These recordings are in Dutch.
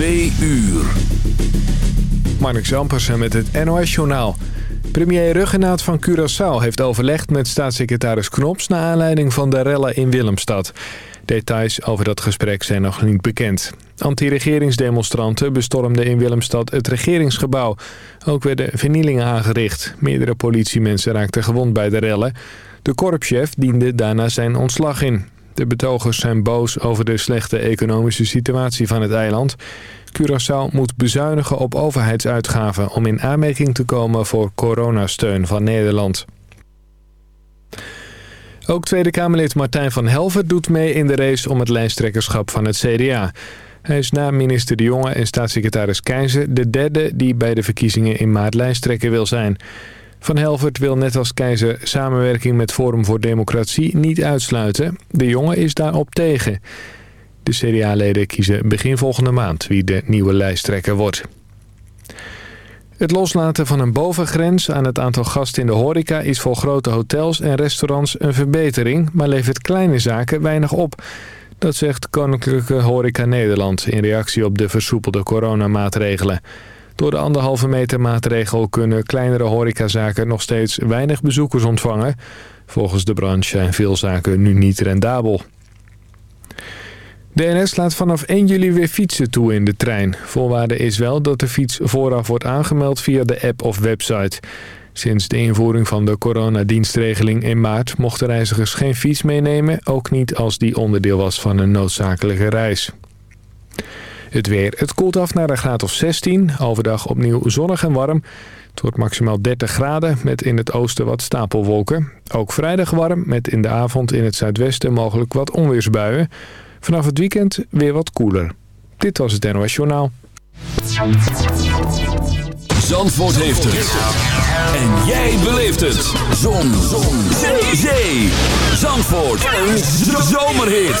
Twee uur. Mark Zampersen met het NOS-journaal. Premier Ruggenaat van Curaçao heeft overlegd met staatssecretaris Knops... naar aanleiding van de rellen in Willemstad. Details over dat gesprek zijn nog niet bekend. Anti-regeringsdemonstranten bestormden in Willemstad het regeringsgebouw. Ook werden vernielingen aangericht. Meerdere politiemensen raakten gewond bij de rellen. De korpschef diende daarna zijn ontslag in. De betogers zijn boos over de slechte economische situatie van het eiland. Curaçao moet bezuinigen op overheidsuitgaven om in aanmerking te komen voor coronasteun van Nederland. Ook Tweede Kamerlid Martijn van Helver doet mee in de race om het lijsttrekkerschap van het CDA. Hij is na minister De Jonge en staatssecretaris Keizer de derde die bij de verkiezingen in maart lijsttrekker wil zijn. Van Helvert wil net als Keizer samenwerking met Forum voor Democratie niet uitsluiten. De Jonge is daarop tegen. De CDA-leden kiezen begin volgende maand wie de nieuwe lijsttrekker wordt. Het loslaten van een bovengrens aan het aantal gasten in de horeca... is voor grote hotels en restaurants een verbetering... maar levert kleine zaken weinig op. Dat zegt Koninklijke Horeca Nederland... in reactie op de versoepelde coronamaatregelen. Door de anderhalve meter maatregel kunnen kleinere horecazaken... nog steeds weinig bezoekers ontvangen. Volgens de branche zijn veel zaken nu niet rendabel. De NS laat vanaf 1 juli weer fietsen toe in de trein. Voorwaarde is wel dat de fiets vooraf wordt aangemeld via de app of website. Sinds de invoering van de coronadienstregeling in maart... mochten reizigers geen fiets meenemen... ook niet als die onderdeel was van een noodzakelijke reis. Het weer. Het koelt af naar een graad of 16. Overdag opnieuw zonnig en warm. Het wordt maximaal 30 graden met in het oosten wat stapelwolken. Ook vrijdag warm met in de avond in het zuidwesten mogelijk wat onweersbuien... Vanaf het weekend weer wat koeler. Dit was het NOS Journaal. Zandvoort heeft het. En jij beleeft het. Zon. Zon. Zee. Zee. Zandvoort. Een zomerhit.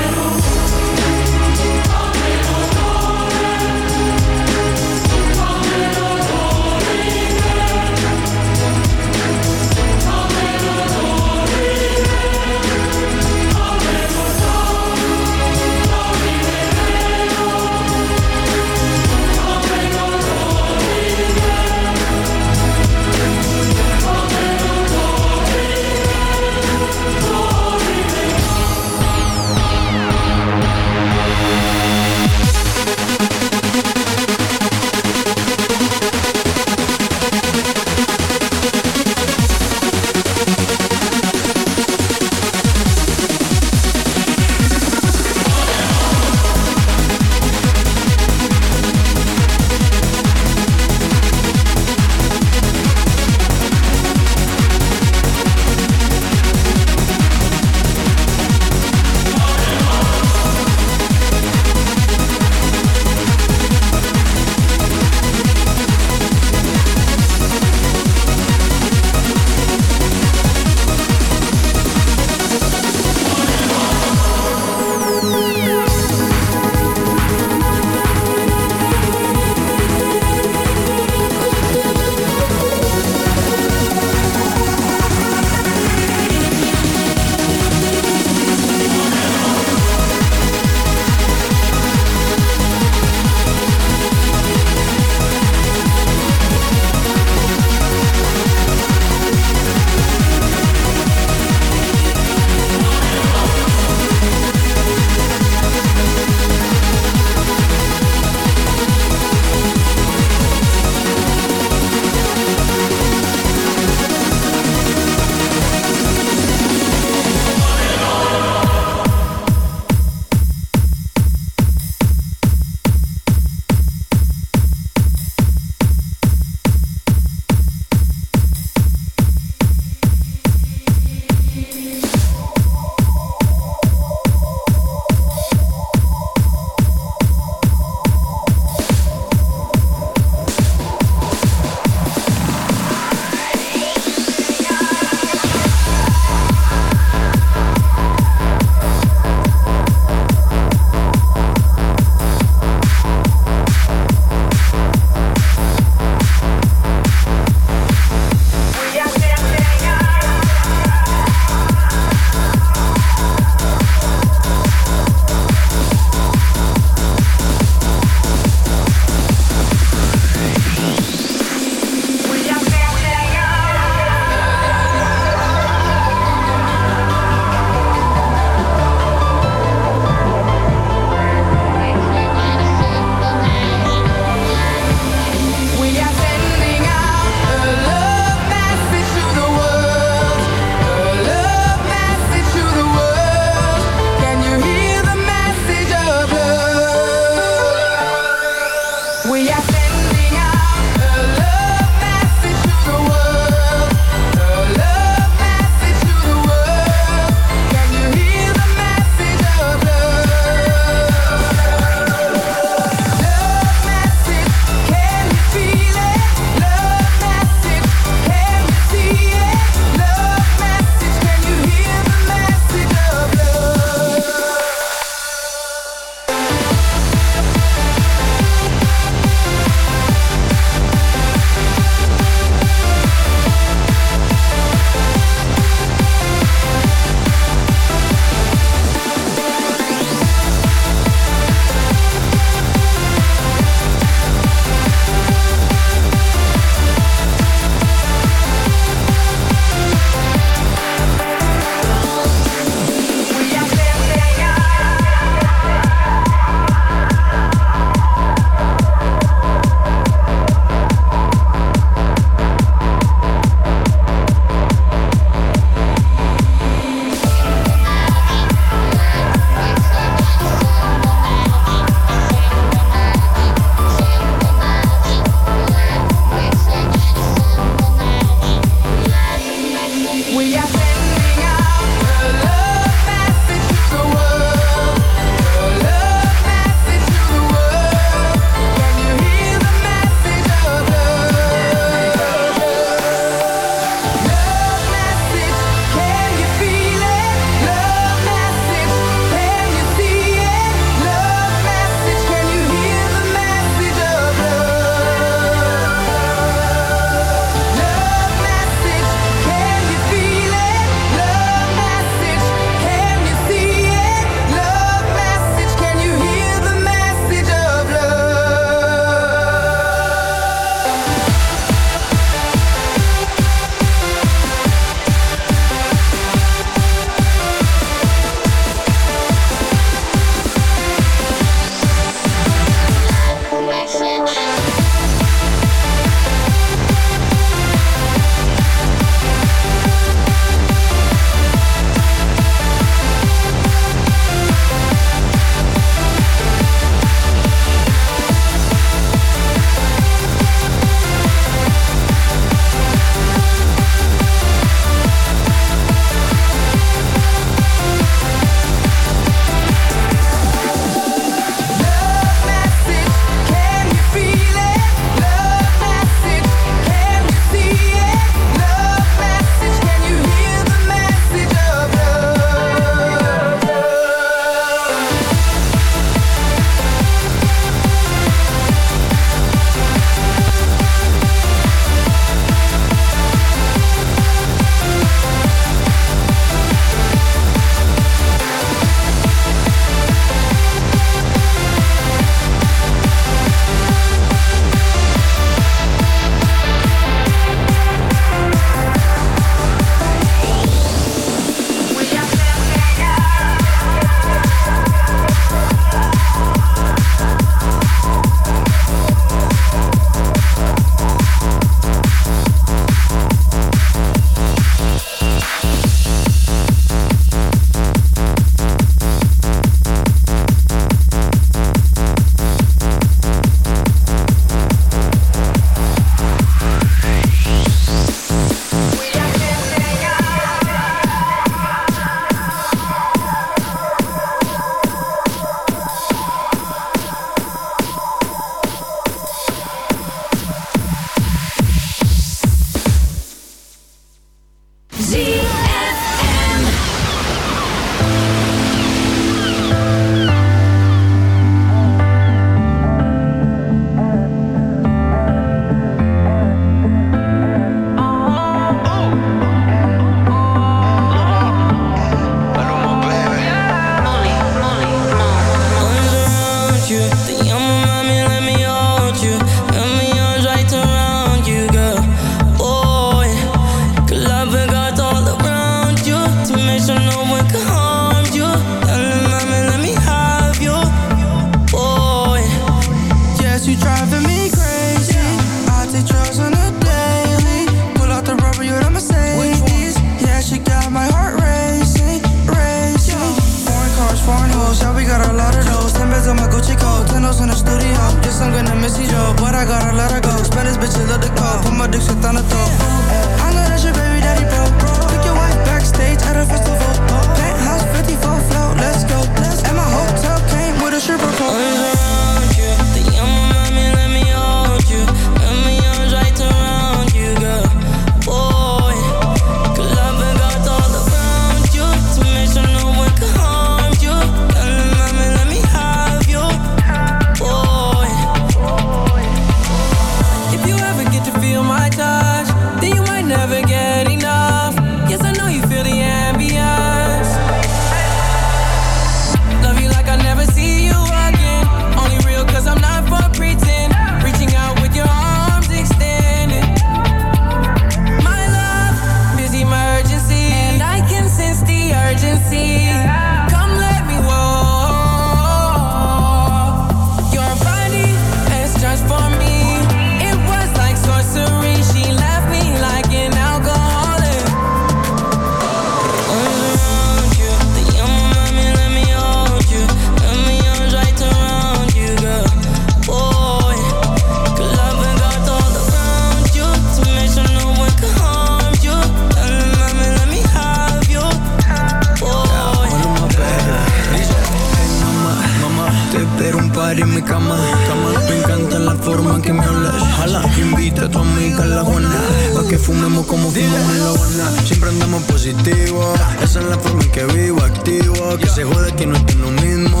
en mi cama, cama. Me encanta la forma que me hablas. Jala, invita a tu amiga la Juana. Pa' que fumemos como fumamos en la Habana. Siempre andamos positivo. Esa es la forma en que vivo, activo. Que se jode que no estoy lo mismo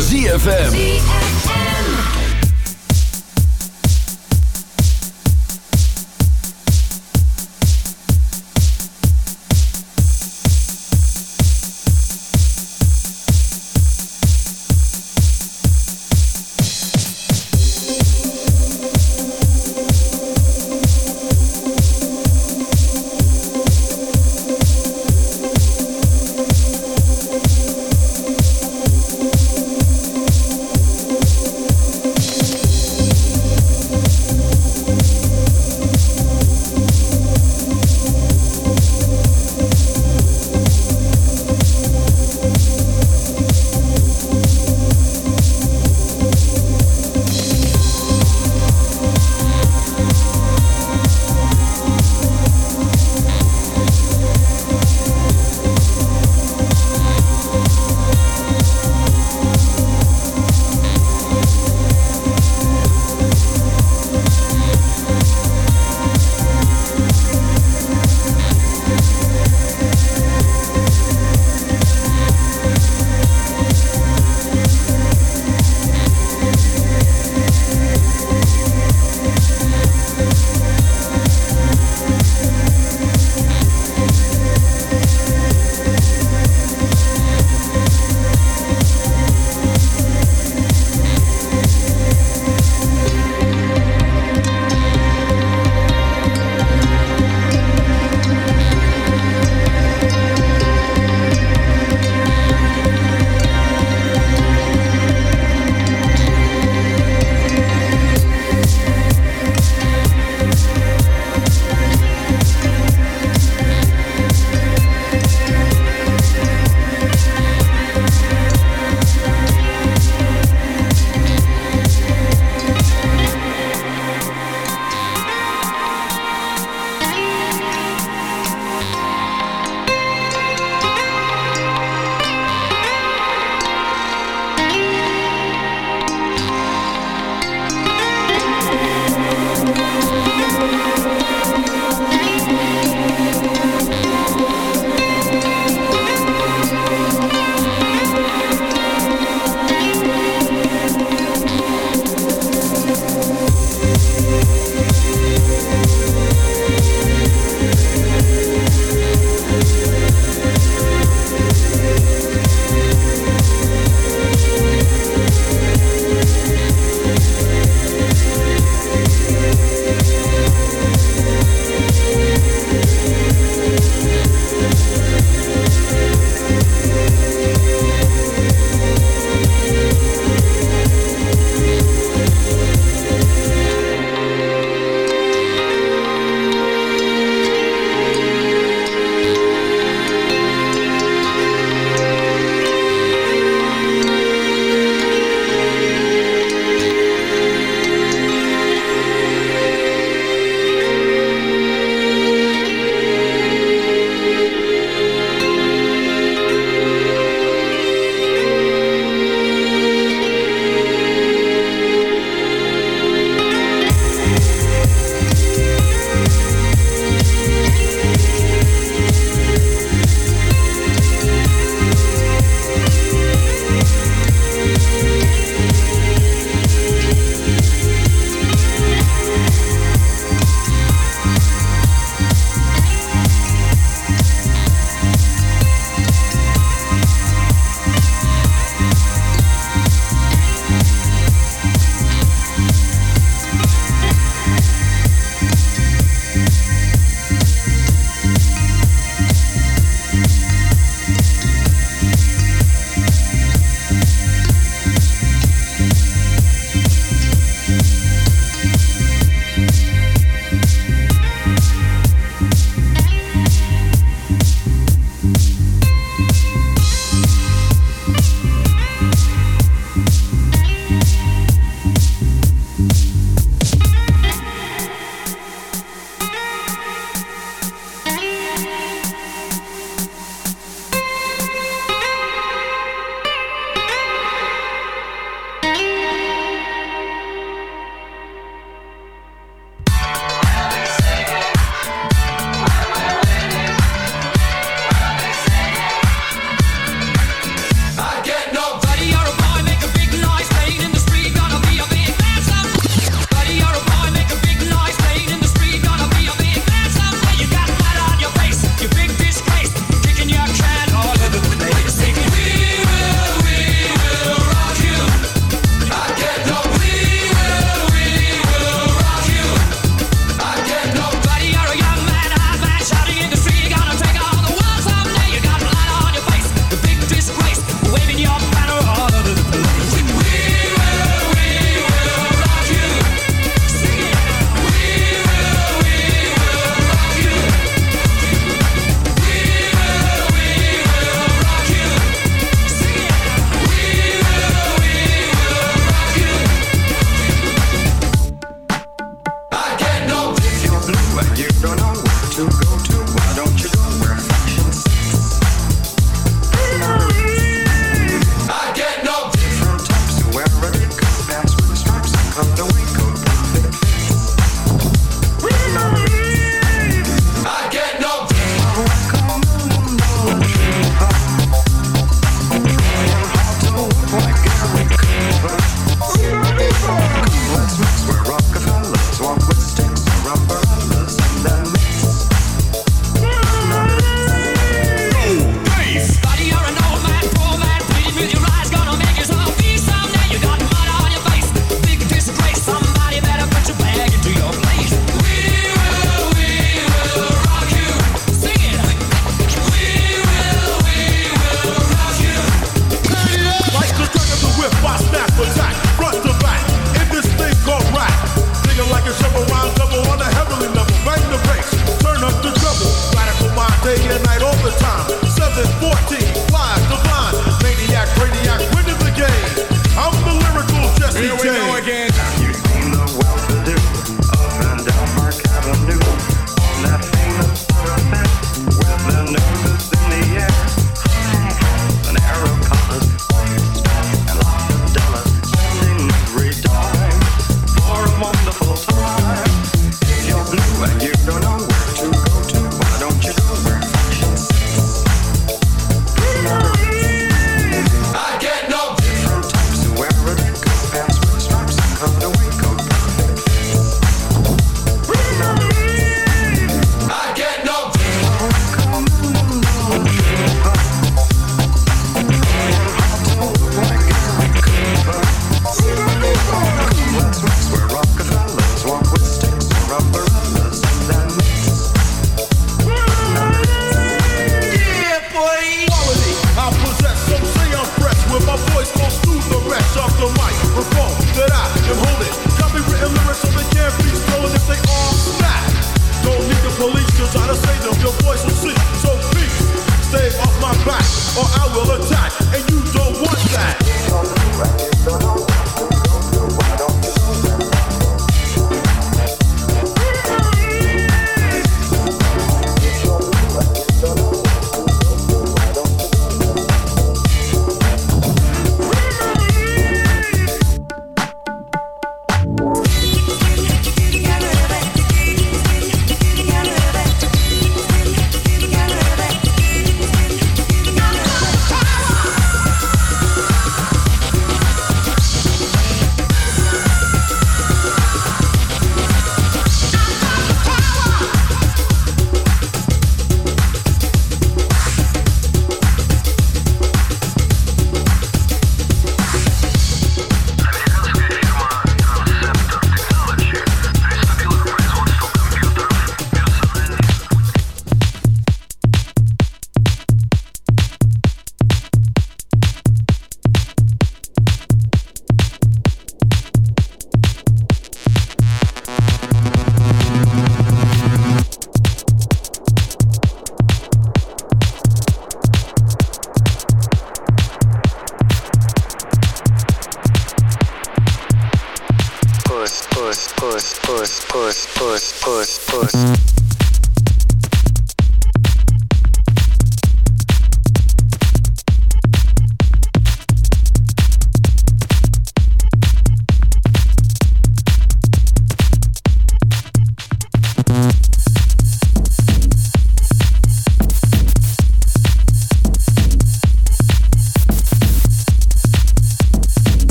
ZFM.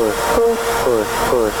push push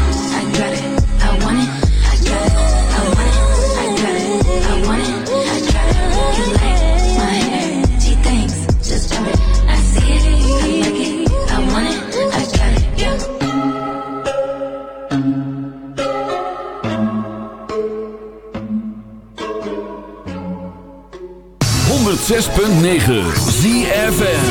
106.9 ZFN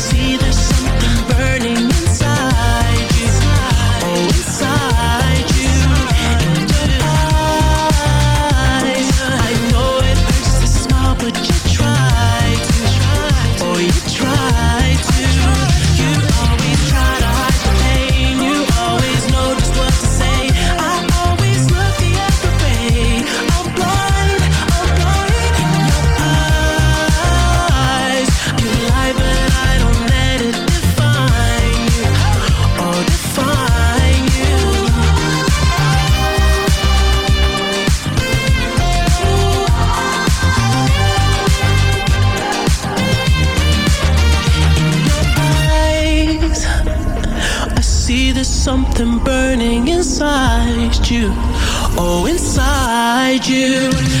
You.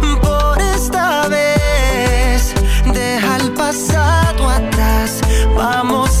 Pasado atrás. Vamos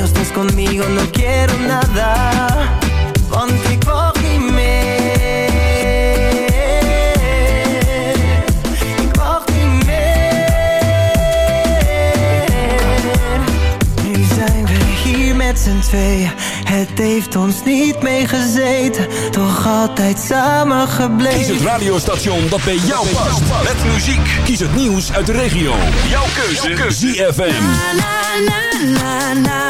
no estás conmigo no quiero nada. Ponte z'n tweeën. Het heeft ons niet meegezeten Toch altijd samen gebleven. Kies het radiostation dat bij jou past. Met muziek. Kies het nieuws uit de regio. Jouw keuze, Jouw keuze. ZFM na, na, na,